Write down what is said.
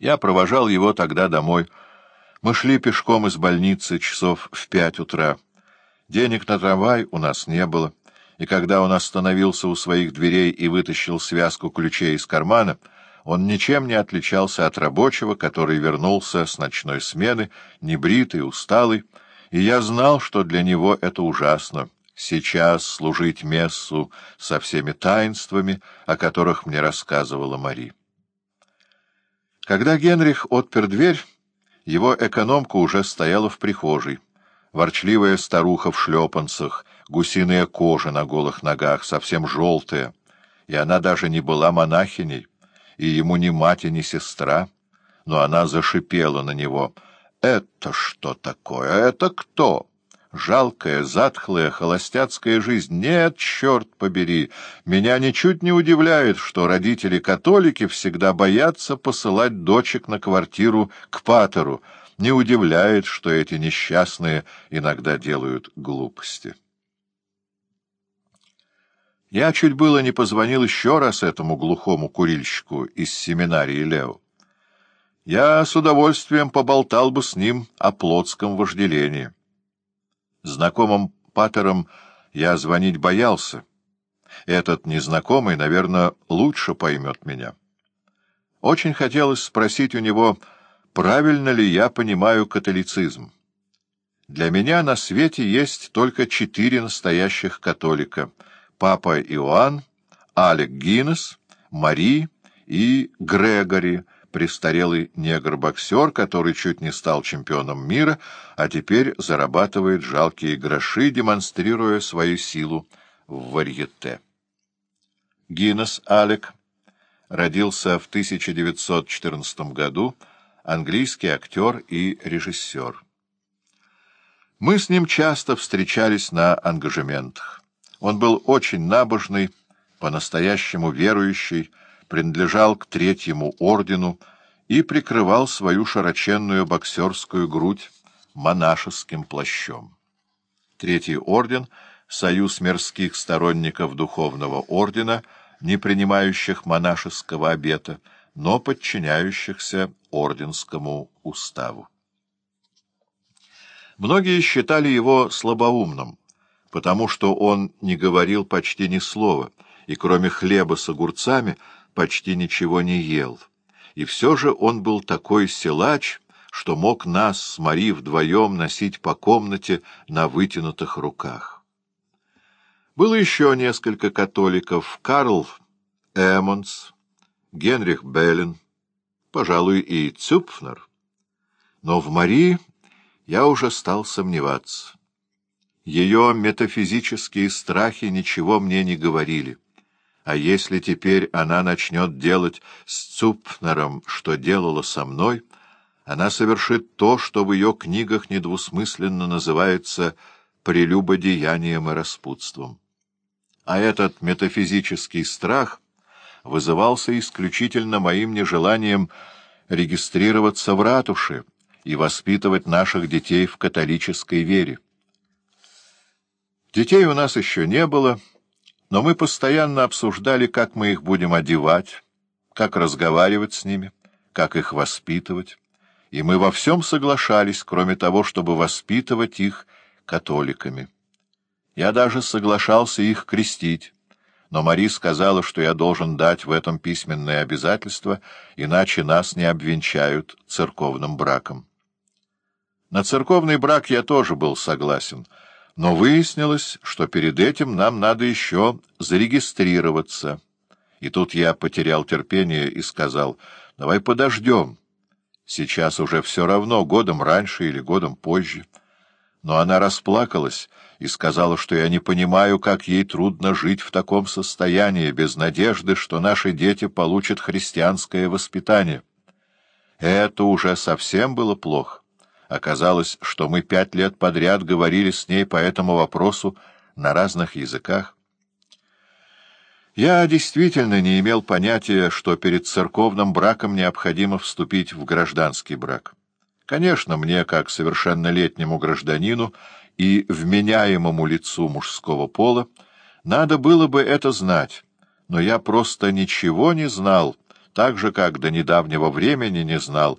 Я провожал его тогда домой. Мы шли пешком из больницы часов в пять утра. Денег на трамвай у нас не было, и когда он остановился у своих дверей и вытащил связку ключей из кармана, он ничем не отличался от рабочего, который вернулся с ночной смены, небритый, усталый, и я знал, что для него это ужасно — сейчас служить мессу со всеми таинствами, о которых мне рассказывала Мари. Когда Генрих отпер дверь, его экономка уже стояла в прихожей. Ворчливая старуха в шлепанцах, гусиная кожа на голых ногах, совсем желтая. И она даже не была монахиней, и ему ни мать ни сестра. Но она зашипела на него. «Это что такое? Это кто?» Жалкая, затхлая, холостяцкая жизнь. Нет, черт побери! Меня ничуть не удивляет, что родители-католики всегда боятся посылать дочек на квартиру к патеру. Не удивляет, что эти несчастные иногда делают глупости. Я чуть было не позвонил еще раз этому глухому курильщику из семинарии Лео. Я с удовольствием поболтал бы с ним о плотском вожделении. Знакомым патерам я звонить боялся. Этот незнакомый, наверное, лучше поймет меня. Очень хотелось спросить у него, правильно ли я понимаю католицизм. Для меня на свете есть только четыре настоящих католика — папа Иоанн, Алек Гиннес, Мари и Грегори — престарелый негр-боксер, который чуть не стал чемпионом мира, а теперь зарабатывает жалкие гроши, демонстрируя свою силу в варьете. Гиннес Алек родился в 1914 году, английский актер и режиссер. Мы с ним часто встречались на ангажементах. Он был очень набожный, по-настоящему верующий, принадлежал к третьему ордену и прикрывал свою широченную боксерскую грудь монашеским плащом. Третий орден — союз мирских сторонников духовного ордена, не принимающих монашеского обета, но подчиняющихся орденскому уставу. Многие считали его слабоумным, потому что он не говорил почти ни слова, и кроме хлеба с огурцами — почти ничего не ел. И все же он был такой силач, что мог нас с Мари вдвоем носить по комнате на вытянутых руках. Было еще несколько католиков — Карл Эммонс, Генрих Беллин, пожалуй, и Цюпфнер. Но в Мари я уже стал сомневаться. Ее метафизические страхи ничего мне не говорили. А если теперь она начнет делать с Цупнером, что делала со мной, она совершит то, что в ее книгах недвусмысленно называется прелюбодеянием и распутством. А этот метафизический страх вызывался исключительно моим нежеланием регистрироваться в ратуше и воспитывать наших детей в католической вере. Детей у нас еще не было, — но мы постоянно обсуждали, как мы их будем одевать, как разговаривать с ними, как их воспитывать, и мы во всем соглашались, кроме того, чтобы воспитывать их католиками. Я даже соглашался их крестить, но Мари сказала, что я должен дать в этом письменное обязательство, иначе нас не обвенчают церковным браком. На церковный брак я тоже был согласен — но выяснилось, что перед этим нам надо еще зарегистрироваться. И тут я потерял терпение и сказал, давай подождем. Сейчас уже все равно, годом раньше или годом позже. Но она расплакалась и сказала, что я не понимаю, как ей трудно жить в таком состоянии, без надежды, что наши дети получат христианское воспитание. Это уже совсем было плохо. Оказалось, что мы пять лет подряд говорили с ней по этому вопросу на разных языках. Я действительно не имел понятия, что перед церковным браком необходимо вступить в гражданский брак. Конечно, мне, как совершеннолетнему гражданину и вменяемому лицу мужского пола, надо было бы это знать, но я просто ничего не знал, так же, как до недавнего времени не знал,